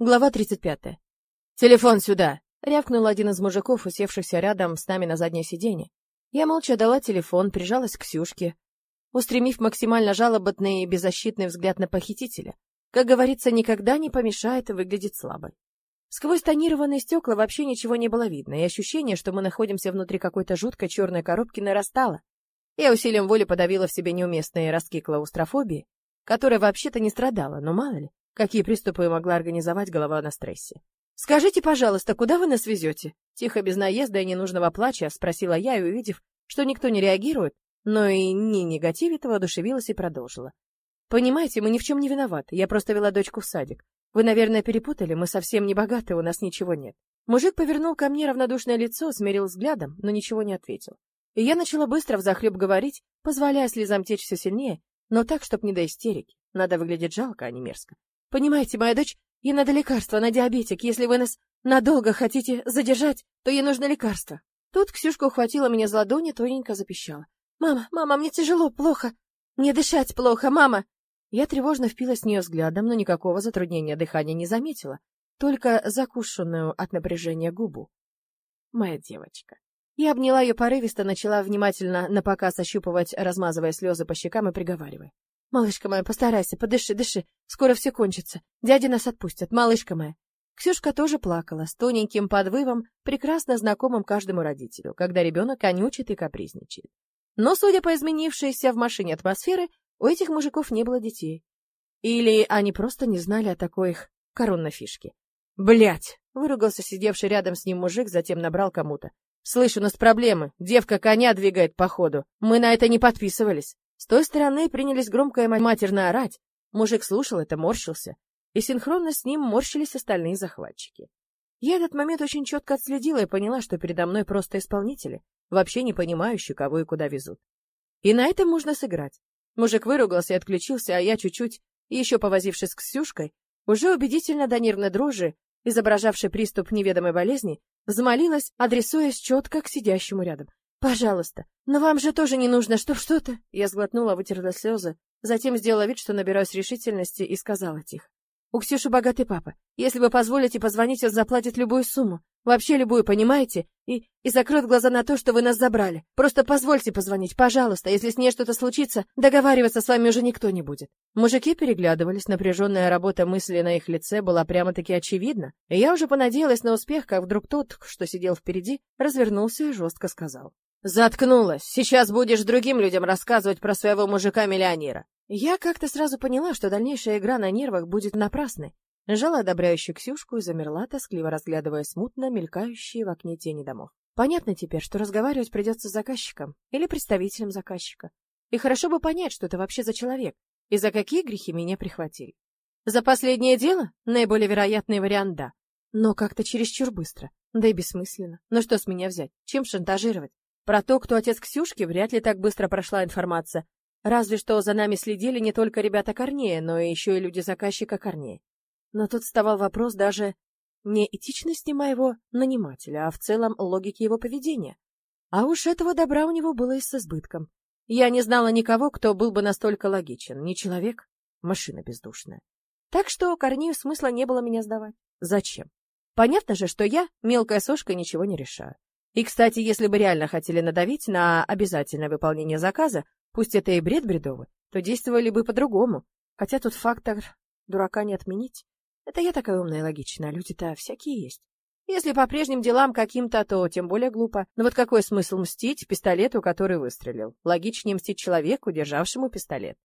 Глава 35. «Телефон сюда!» — рявкнул один из мужиков, усевшихся рядом с нами на заднее сиденье. Я молча дала телефон, прижалась к Ксюшке, устремив максимально жалобный и беззащитный взгляд на похитителя. Как говорится, никогда не помешает выглядеть слабой. Сквозь тонированные стекла вообще ничего не было видно, и ощущение, что мы находимся внутри какой-то жуткой черной коробки, нарастало. Я усилием воли подавила в себе неуместные ростки клаустрофобии, которая вообще-то не страдала, но мало ли. Какие приступы могла организовать голова на стрессе? «Скажите, пожалуйста, куда вы нас везете?» Тихо, без наезда и ненужного плача, спросила я, и, увидев, что никто не реагирует, но и не негативит, воодушевилась и продолжила. «Понимаете, мы ни в чем не виноваты, я просто вела дочку в садик. Вы, наверное, перепутали, мы совсем не богаты, у нас ничего нет». Мужик повернул ко мне равнодушное лицо, смерил взглядом, но ничего не ответил. И я начала быстро взахлеб говорить, позволяя слезам течь все сильнее, но так, чтоб не до истерики. Надо выглядеть жалко, а не мерзко. Понимаете, моя дочь, ей надо лекарство, она диабетик. Если вы нас надолго хотите задержать, то ей нужно лекарство. Тут Ксюшка ухватила меня за ладони, тоненько запищала. «Мама, мама, мне тяжело, плохо. Мне дышать плохо, мама!» Я тревожно впилась в нее взглядом, но никакого затруднения дыхания не заметила, только закушенную от напряжения губу. Моя девочка. Я обняла ее порывисто, начала внимательно напоказ ощупывать, размазывая слезы по щекам и приговаривая. Малышка моя, постарайся, подыши, дыши. Скоро все кончится. Дядя нас отпустят, малышка моя. Ксюшка тоже плакала, с тоненьким подвывом, прекрасно знакомым каждому родителю, когда ребенок конючит и капризничает. Но, судя по изменившейся в машине атмосферы, у этих мужиков не было детей. Или они просто не знали о такой их коронной фишке. Блять! выругался сидевший рядом с ним мужик, затем набрал кому-то. «Слышь, у нас проблемы. Девка коня двигает по ходу. Мы на это не подписывались». С той стороны принялись громко и матерно орать. Мужик слушал это, морщился. И синхронно с ним морщились остальные захватчики. Я этот момент очень четко отследила и поняла, что передо мной просто исполнители, вообще не понимающие, кого и куда везут. И на этом можно сыграть. Мужик выругался и отключился, а я чуть-чуть, еще повозившись с Ксюшкой, уже убедительно до нервной дрожи, изображавшей приступ неведомой болезни, взмолилась, адресуясь четко к сидящему рядом. Пожалуйста, но вам же тоже не нужно, чтоб что-то... Я сглотнула, вытерла слезы, затем сделала вид, что набираюсь решительности и сказала тихо. У Ксюши богатый папа. Если вы позволите позвонить, он заплатит любую сумму. Вообще любую, понимаете? И, и закроет глаза на то, что вы нас забрали. Просто позвольте позвонить, пожалуйста. Если с ней что-то случится, договариваться с вами уже никто не будет. Мужики переглядывались, напряженная работа мысли на их лице была прямо-таки очевидна. И я уже понадеялась на успех, как вдруг тот, что сидел впереди, развернулся и жестко сказал. Заткнулась. Сейчас будешь другим людям рассказывать про своего мужика-миллионера. Я как-то сразу поняла, что дальнейшая игра на нервах будет напрасной. Жала одобряющую Ксюшку и замерла, тоскливо разглядывая смутно мелькающие в окне тени домов. Понятно теперь, что разговаривать придется с заказчиком или представителем заказчика. И хорошо бы понять, что это вообще за человек и за какие грехи меня прихватили. За последнее дело? Наиболее вероятный вариант «да». Но как-то чересчур быстро. Да и бессмысленно. Ну что с меня взять? Чем шантажировать? Про то, кто отец Ксюшки, вряд ли так быстро прошла информация. Разве что за нами следили не только ребята Корнея, но и еще и люди заказчика Корнея. Но тут вставал вопрос даже не этичности моего нанимателя, а в целом логики его поведения. А уж этого добра у него было и с избытком. Я не знала никого, кто был бы настолько логичен. Не человек, машина бездушная. Так что Корнею смысла не было меня сдавать. Зачем? Понятно же, что я, мелкая сошка, ничего не решаю. И, кстати, если бы реально хотели надавить на обязательное выполнение заказа, пусть это и бред бредовый, то действовали бы по-другому. Хотя тут фактор дурака не отменить. Это я такая умная и логичная, люди-то всякие есть. Если по прежним делам каким-то, то тем более глупо. Но вот какой смысл мстить пистолету, который выстрелил? Логичнее мстить человеку, державшему пистолет.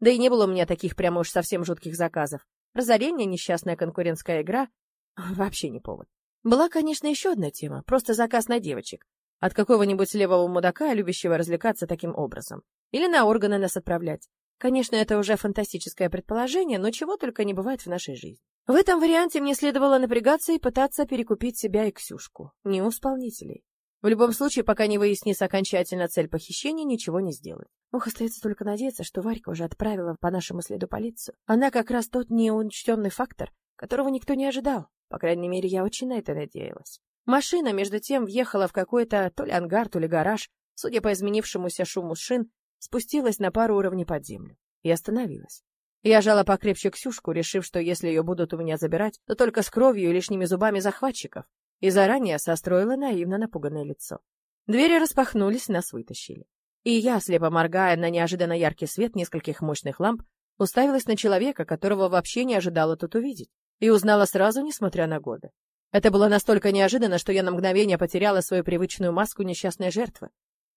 Да и не было у меня таких прямо уж совсем жутких заказов. Разорение, несчастная конкурентская игра — вообще не повод. Была, конечно, еще одна тема, просто заказ на девочек. От какого-нибудь левого мудака, любящего развлекаться таким образом. Или на органы нас отправлять. Конечно, это уже фантастическое предположение, но чего только не бывает в нашей жизни. В этом варианте мне следовало напрягаться и пытаться перекупить себя и Ксюшку. Не у исполнителей. В любом случае, пока не выяснится окончательно цель похищения, ничего не сделать. Ох, остается только надеяться, что Варька уже отправила по нашему следу полицию. Она как раз тот неучтенный фактор, которого никто не ожидал. По крайней мере, я очень на это надеялась. Машина, между тем, въехала в какой-то то ли ангар, то ли гараж. Судя по изменившемуся шуму шин, спустилась на пару уровней под землю и остановилась. Я жала покрепче Ксюшку, решив, что если ее будут у меня забирать, то только с кровью и лишними зубами захватчиков, и заранее состроила наивно напуганное лицо. Двери распахнулись, нас вытащили. И я, слепо моргая на неожиданно яркий свет нескольких мощных ламп, уставилась на человека, которого вообще не ожидала тут увидеть, и узнала сразу, несмотря на годы. Это было настолько неожиданно, что я на мгновение потеряла свою привычную маску несчастной жертвы,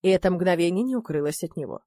и это мгновение не укрылось от него.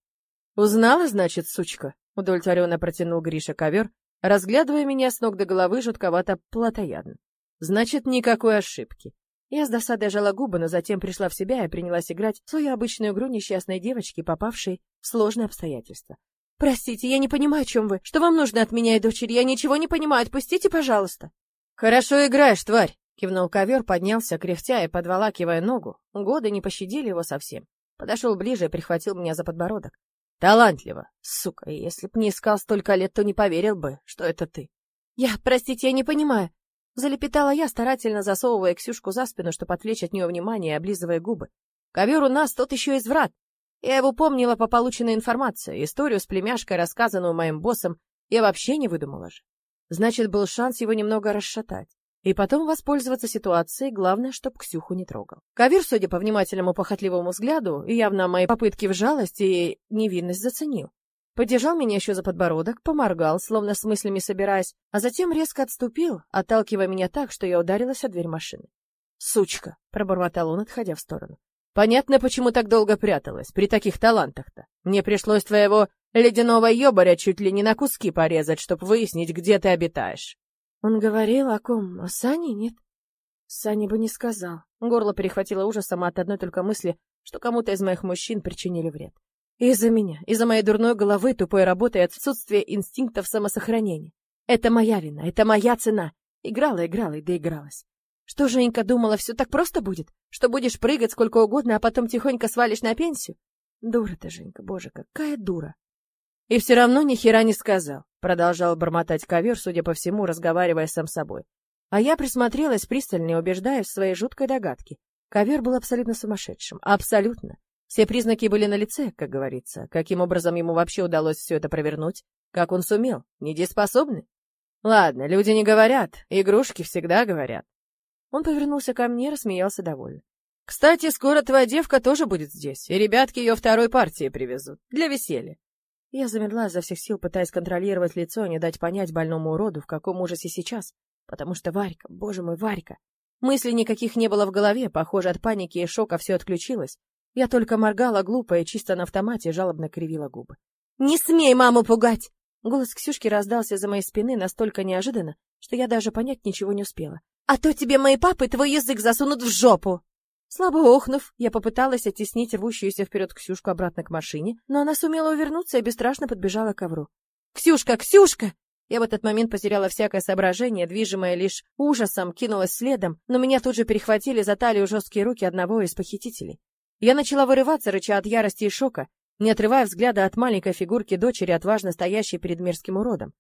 «Узнала, значит, сучка?» — удовлетворенно протянул Гриша ковер, разглядывая меня с ног до головы жутковато плотоядно. «Значит, никакой ошибки. Я с досадой жала губы, но затем пришла в себя и принялась играть в свою обычную игру несчастной девочки, попавшей в сложные обстоятельства. «Простите, я не понимаю, о чем вы. Что вам нужно от меня и дочери? Я ничего не понимаю. Отпустите, пожалуйста». «Хорошо играешь, тварь!» — кивнул ковер, поднялся, кряхтя и подволакивая ногу. Годы не пощадили его совсем. Подошел ближе и прихватил меня за подбородок. «Талантливо! Сука, если б не искал столько лет, то не поверил бы, что это ты». «Я, простите, я не понимаю. Залепетала я, старательно засовывая Ксюшку за спину, чтобы отвлечь от нее внимание и облизывая губы. Ковер у нас тот еще изврат. Я его помнила по полученной информации. Историю с племяшкой, рассказанную моим боссом, я вообще не выдумала же. Значит, был шанс его немного расшатать. И потом воспользоваться ситуацией, главное, чтоб Ксюху не трогал. Ковер, судя по внимательному похотливому взгляду, явно мои попытки в жалость и невинность заценил. Подержал меня еще за подбородок, поморгал, словно с мыслями собираясь, а затем резко отступил, отталкивая меня так, что я ударилась о дверь машины. «Сучка!» — пробормотал он, отходя в сторону. «Понятно, почему так долго пряталась, при таких талантах-то. Мне пришлось твоего ледяного ёбаря чуть ли не на куски порезать, чтобы выяснить, где ты обитаешь». Он говорил о ком? О Сане, нет? Сане бы не сказал. Горло перехватило ужасом от одной только мысли, что кому-то из моих мужчин причинили вред. Из-за меня, из-за моей дурной головы, тупой работы и отсутствия инстинктов самосохранения. Это моя вина, это моя цена. Играла, играла и доигралась. Что Женька думала, все так просто будет? Что будешь прыгать сколько угодно, а потом тихонько свалишь на пенсию? Дура ты, Женька, боже, какая дура. И все равно ни хера не сказал, продолжал бормотать ковер, судя по всему, разговаривая сам собой. А я присмотрелась пристальнее, убеждаясь в своей жуткой догадке. Ковер был абсолютно сумасшедшим. Абсолютно. Все признаки были на лице, как говорится. Каким образом ему вообще удалось все это провернуть? Как он сумел? Недееспособный? Ладно, люди не говорят, игрушки всегда говорят. Он повернулся ко мне, рассмеялся довольно. Кстати, скоро твоя девка тоже будет здесь, и ребятки ее второй партии привезут. Для веселья. Я замерла изо всех сил, пытаясь контролировать лицо, не дать понять больному уроду, в каком ужасе сейчас. Потому что Варька, боже мой, Варька. Мыслей никаких не было в голове, похоже, от паники и шока все отключилось. Я только моргала глупо и чисто на автомате жалобно кривила губы. «Не смей маму пугать!» Голос Ксюшки раздался за моей спины настолько неожиданно, что я даже понять ничего не успела. «А то тебе мои папы твой язык засунут в жопу!» Слабо охнув, я попыталась оттеснить рвущуюся вперед Ксюшку обратно к машине, но она сумела увернуться и бесстрашно подбежала к ковру. «Ксюшка! Ксюшка!» Я в этот момент потеряла всякое соображение, движимое лишь ужасом, кинулась следом, но меня тут же перехватили за талию жесткие руки одного из похитителей. Я начала вырываться, рыча от ярости и шока, не отрывая взгляда от маленькой фигурки дочери, отважно стоящей перед мерзким уродом.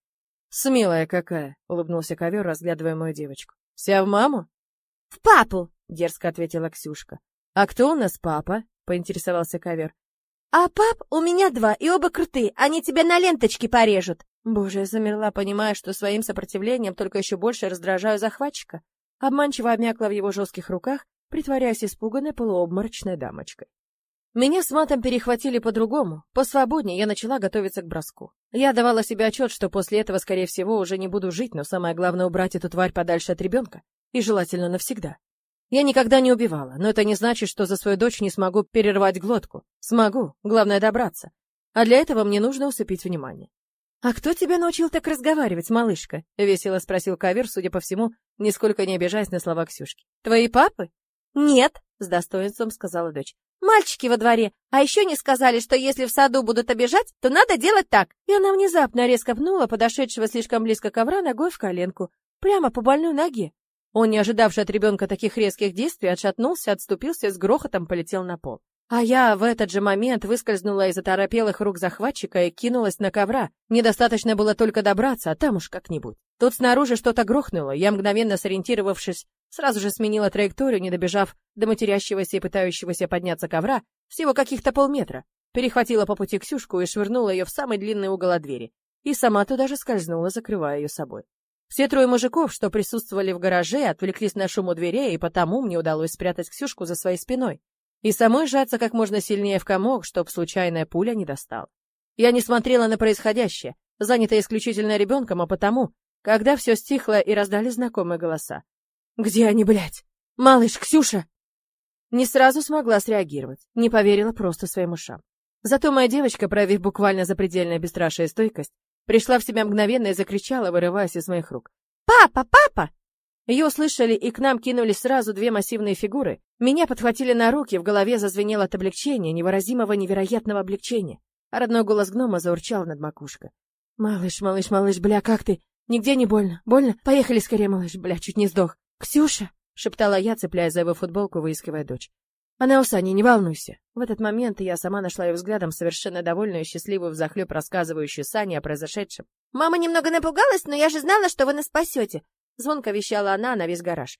«Смелая какая!» — улыбнулся ковер, разглядывая мою девочку. «Вся в маму?» «В папу!» — дерзко ответила Ксюшка. «А кто у нас папа?» — поинтересовался ковер. «А пап у меня два, и оба крутые, они тебя на ленточке порежут!» Боже, я замерла, понимая, что своим сопротивлением только еще больше раздражаю захватчика. Обманчиво обмякла в его жестких руках притворяясь испуганной полуобморочной дамочкой. Меня с матом перехватили по-другому. Посвободнее я начала готовиться к броску. Я давала себе отчет, что после этого, скорее всего, уже не буду жить, но самое главное — убрать эту тварь подальше от ребенка. И желательно навсегда. Я никогда не убивала, но это не значит, что за свою дочь не смогу перервать глотку. Смогу, главное — добраться. А для этого мне нужно усыпить внимание. «А кто тебя научил так разговаривать, малышка?» — весело спросил Кавер, судя по всему, нисколько не обижаясь на слова Ксюшки. «Твои папы?» «Нет», — с достоинством сказала дочь. «Мальчики во дворе, а еще не сказали, что если в саду будут обижать, то надо делать так». И она внезапно резко пнула подошедшего слишком близко ковра ногой в коленку, прямо по больной ноге. Он, не ожидавший от ребенка таких резких действий, отшатнулся, отступился и с грохотом полетел на пол. А я в этот же момент выскользнула из оторопелых рук захватчика и кинулась на ковра. Недостаточно было только добраться, а там уж как-нибудь. Тут снаружи что-то грохнуло, я, мгновенно сориентировавшись, сразу же сменила траекторию, не добежав до матерящегося и пытающегося подняться ковра, всего каких-то полметра. Перехватила по пути Ксюшку и швырнула ее в самый длинный угол от двери. и сама туда же скользнула, закрывая ее собой. Все трое мужиков, что присутствовали в гараже, отвлеклись на шум у дверей, и потому мне удалось спрятать Ксюшку за своей спиной и самой сжаться как можно сильнее в комок, чтоб случайная пуля не достала. Я не смотрела на происходящее, занятая исключительно ребенком, а потому, когда все стихло и раздали знакомые голоса. «Где они, блядь? Малыш, Ксюша!» Не сразу смогла среагировать, не поверила просто своим ушам. Зато моя девочка, проявив буквально запредельное бесстрашие стойкость, пришла в себя мгновенно и закричала, вырываясь из моих рук. «Папа! Папа!» Ее услышали, и к нам кинулись сразу две массивные фигуры. Меня подхватили на руки, в голове зазвенело от облегчения, невыразимого невероятного облегчения. А родной голос гнома заурчал над макушкой. «Малыш, малыш, малыш, бля, как ты? Нигде не больно? Больно? Поехали скорее, малыш, бля, чуть не сдох. Ксюша!» — шептала я, цепляя за его футболку, выискивая дочь. «Она у Сани, не волнуйся». В этот момент я сама нашла ее взглядом совершенно довольную и счастливую взахлеб рассказывающую Сане о произошедшем. «Мама немного напугалась, но я же знала, что вы нас спасете. Звонко вещала она на весь гараж.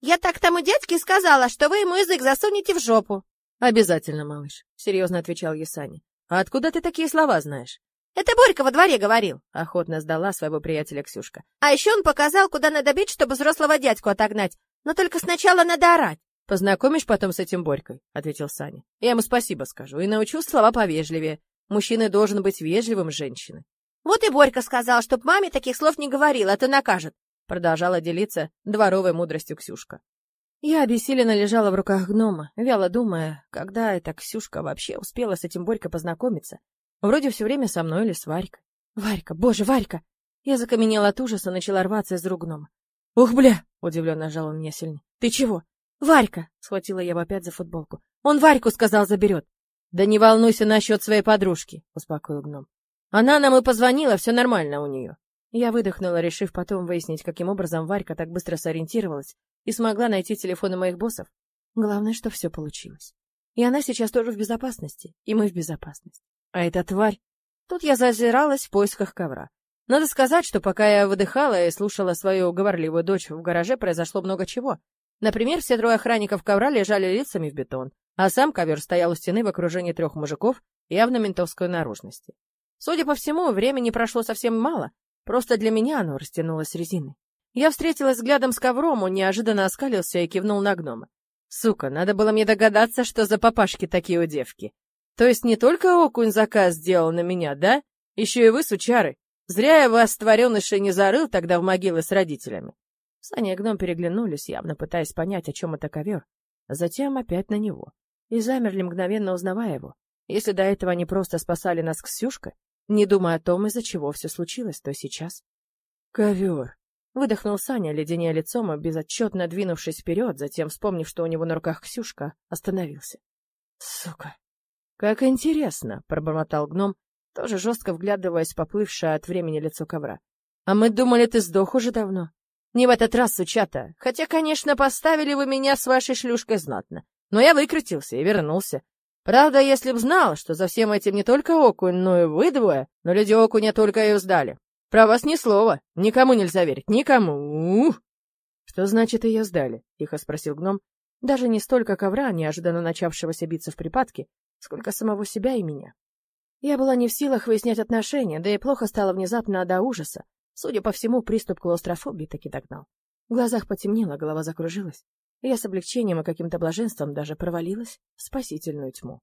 «Я так тому дядьке сказала, что вы ему язык засунете в жопу!» «Обязательно, малыш», — серьезно отвечал Есани. «А откуда ты такие слова знаешь?» «Это Борька во дворе говорил», — охотно сдала своего приятеля Ксюшка. «А еще он показал, куда надо бить, чтобы взрослого дядьку отогнать. Но только сначала надо орать». «Познакомишь потом с этим Борькой», — ответил Саня. «Я ему спасибо скажу и научу слова повежливее. Мужчина должен быть вежливым с женщиной». «Вот и Борька сказал, чтоб маме таких слов не говорил, а то накажет продолжала делиться дворовой мудростью Ксюшка. Я обессиленно лежала в руках гнома, вяло думая, когда эта Ксюшка вообще успела с этим Борькой познакомиться. Вроде все время со мной или с Варькой. Варька, боже, Варька! Я закаменела от ужаса, начала рваться из рук гнома. «Ух, бля!» — удивленно жал он меня сильнее. «Ты чего?» «Варька!» — схватила я его опять за футболку. «Он Варьку, сказал, заберет!» «Да не волнуйся насчет своей подружки!» — успокоил гном. «Она нам и позвонила, все нормально у нее. Я выдохнула, решив потом выяснить, каким образом Варька так быстро сориентировалась и смогла найти телефоны моих боссов. Главное, что все получилось. И она сейчас тоже в безопасности, и мы в безопасности. А эта тварь... Тут я зазиралась в поисках ковра. Надо сказать, что пока я выдыхала и слушала свою говорливую дочь в гараже, произошло много чего. Например, все трое охранников ковра лежали лицами в бетон, а сам ковер стоял у стены в окружении трех мужиков явно ментовской наружности. Судя по всему, времени прошло совсем мало, Просто для меня оно растянулось резиной. Я встретилась взглядом с ковром, он неожиданно оскалился и кивнул на гнома. Сука, надо было мне догадаться, что за папашки такие у девки. То есть не только окунь заказ сделал на меня, да? Еще и вы, сучары. Зря я вас, тваренышей, не зарыл тогда в могилы с родителями. Саня и гном переглянулись, явно пытаясь понять, о чем это ковер. Затем опять на него. И замерли, мгновенно узнавая его. Если до этого они просто спасали нас с Ксюшкой, не думая о том, из-за чего все случилось, то сейчас. «Ковер!» — выдохнул Саня, леденя лицом и безотчетно двинувшись вперед, затем, вспомнив, что у него на руках Ксюшка, остановился. «Сука!» «Как интересно!» — пробормотал гном, тоже жестко вглядываясь в поплывшее от времени лицо ковра. «А мы думали, ты сдох уже давно. Не в этот раз, сучата. Хотя, конечно, поставили вы меня с вашей шлюшкой знатно. Но я выкрутился и вернулся. Правда, если б знал, что за всем этим не только окунь, но и вы двое, но люди окуня только и сдали. Про вас ни слова, никому нельзя верить, никому. Что значит ее сдали? Тихо спросил гном. Даже не столько ковра, неожиданно начавшегося биться в припадке, сколько самого себя и меня. Я была не в силах выяснять отношения, да и плохо стало внезапно до ужаса. Судя по всему, приступ клаустрофобии таки догнал. В глазах потемнело, голова закружилась. Я с облегчением и каким-то блаженством даже провалилась в спасительную тьму.